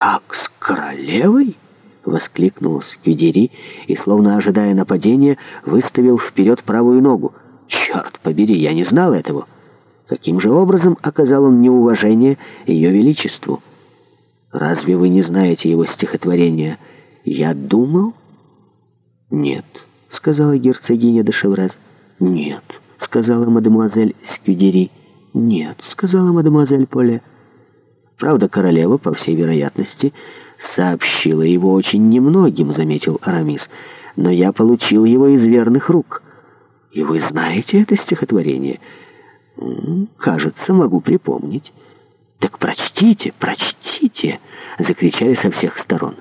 «Акс королевой?» — воскликнул Скюдери и, словно ожидая нападения, выставил вперед правую ногу. «Черт побери, я не знал этого!» Каким же образом оказал он неуважение Ее Величеству? «Разве вы не знаете его стихотворение? Я думал?» «Нет», — сказала герцогиня де Шеврез. «Нет», — сказала мадемуазель Скюдери. «Нет», — сказала мадемуазель Поле. Правда, королева, по всей вероятности, сообщила его очень немногим, заметил Арамис, но я получил его из верных рук. И вы знаете это стихотворение? Кажется, могу припомнить. Так прочтите, прочтите, закричали со всех сторон.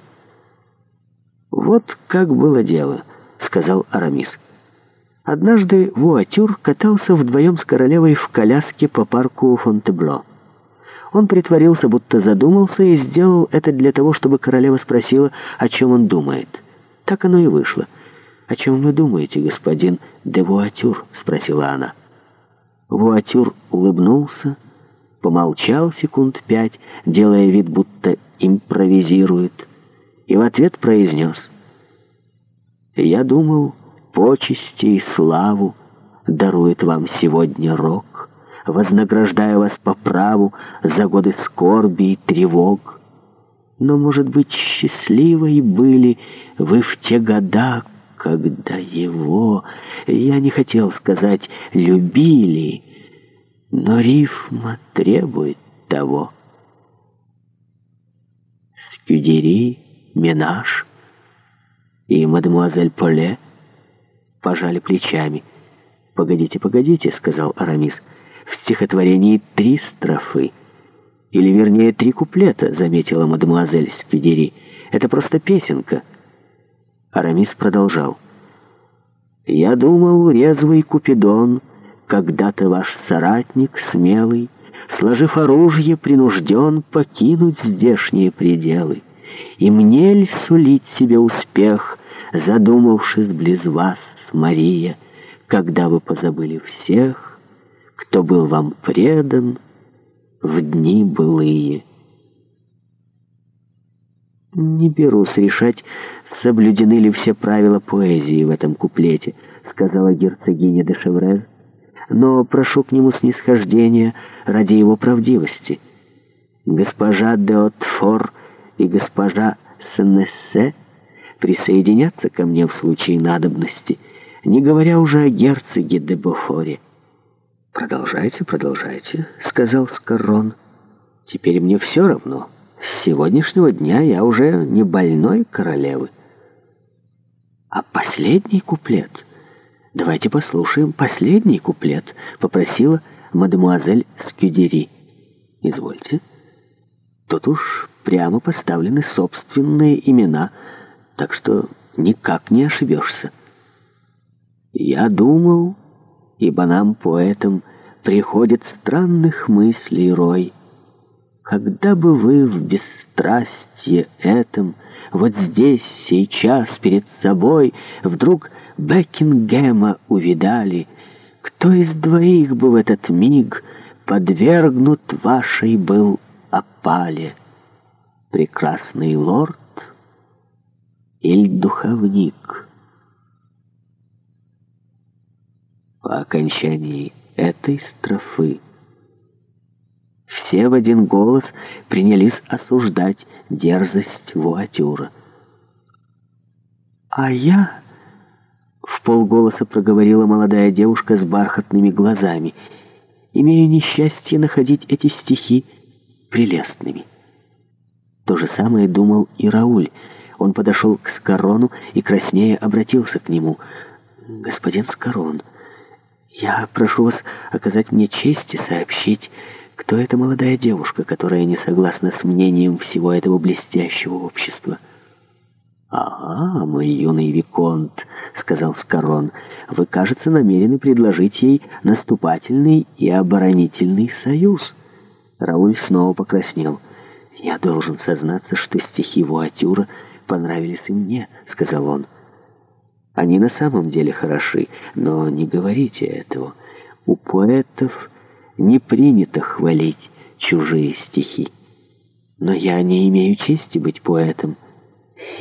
Вот как было дело, сказал Арамис. Однажды Вуатюр катался вдвоем с королевой в коляске по парку Фонтебло. Он притворился, будто задумался, и сделал это для того, чтобы королева спросила, о чем он думает. Так оно и вышло. «О чем вы думаете, господин де Вуатюр?» — спросила она. Вуатюр улыбнулся, помолчал секунд пять, делая вид, будто импровизирует, и в ответ произнес. «Я думал, почести и славу дарует вам сегодня рок» вознаграждая вас по праву за годы скорби и тревог. Но, может быть, счастливой были вы в те года, когда его, я не хотел сказать, любили, но рифма требует того. Скюдери, Менаш и мадемуазель Поле пожали плечами. «Погодите, погодите», — сказал Арамис, — стихотворении три строфы. Или, вернее, три куплета, заметила мадемуазель Спидери. Это просто песенка. Арамис продолжал. «Я думал, резвый Купидон, когда-то ваш соратник смелый, сложив оружие, принужден покинуть здешние пределы. И мне ль сулить себе успех, задумавшись близ вас, Мария, когда вы позабыли всех, кто был вам предан в дни былые. «Не берусь решать, соблюдены ли все правила поэзии в этом куплете», — сказала герцогиня де Шеврез. «Но прошу к нему снисхождения ради его правдивости. Госпожа де Отфор и госпожа Сенессе присоединятся ко мне в случае надобности, не говоря уже о герцоге де Бофоре». «Продолжайте, продолжайте», — сказал Скоррон. «Теперь мне все равно. С сегодняшнего дня я уже не больной королевы». «А последний куплет? Давайте послушаем последний куплет», — попросила мадемуазель Скюдери. «Извольте». Тут уж прямо поставлены собственные имена, так что никак не ошибешься. «Я думал...» ибо нам, поэтам, приходит странных мыслей рой. Когда бы вы в бесстрастие этом, вот здесь, сейчас, перед собой, вдруг Бекингема увидали, кто из двоих бы в этот миг подвергнут вашей был опале? Прекрасный лорд или духовник?» по окончании этой строфы. Все в один голос принялись осуждать дерзость Вуатюра. «А я...» — в полголоса проговорила молодая девушка с бархатными глазами. «Имею несчастье находить эти стихи прелестными». То же самое думал и Рауль. Он подошел к Скорону и краснея обратился к нему. «Господин Скорон...» Я прошу вас оказать мне честь и сообщить, кто эта молодая девушка, которая не согласна с мнением всего этого блестящего общества. «Ага, мой юный Виконт», — сказал Скарон, — «вы, кажется, намерены предложить ей наступательный и оборонительный союз». Рауль снова покраснел. «Я должен сознаться, что стихи Вуатюра понравились и мне», — сказал он. Они на самом деле хороши, но не говорите этого. У поэтов не принято хвалить чужие стихи. Но я не имею чести быть поэтом.